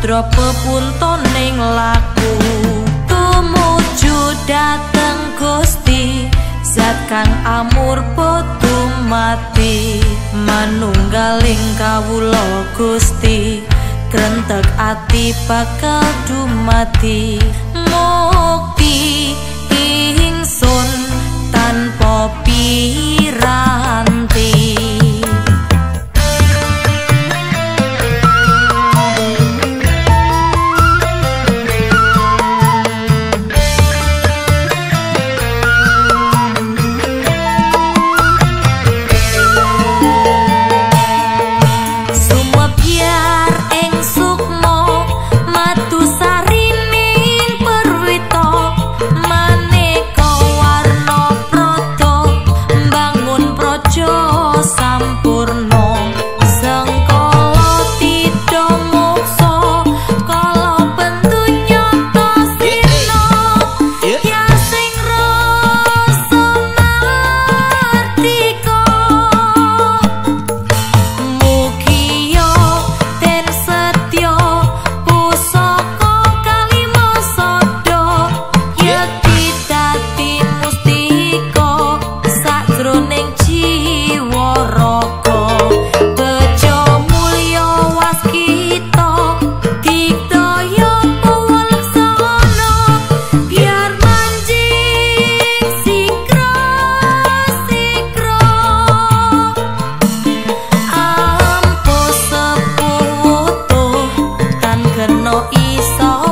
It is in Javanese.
samudra pepuntoning laku. Tumuju dateng Gusti zat kang amur potu mati manunggaling kawula Gusti krentek ati bakal dumati. Mukti ingsun tanpa piranti 一首。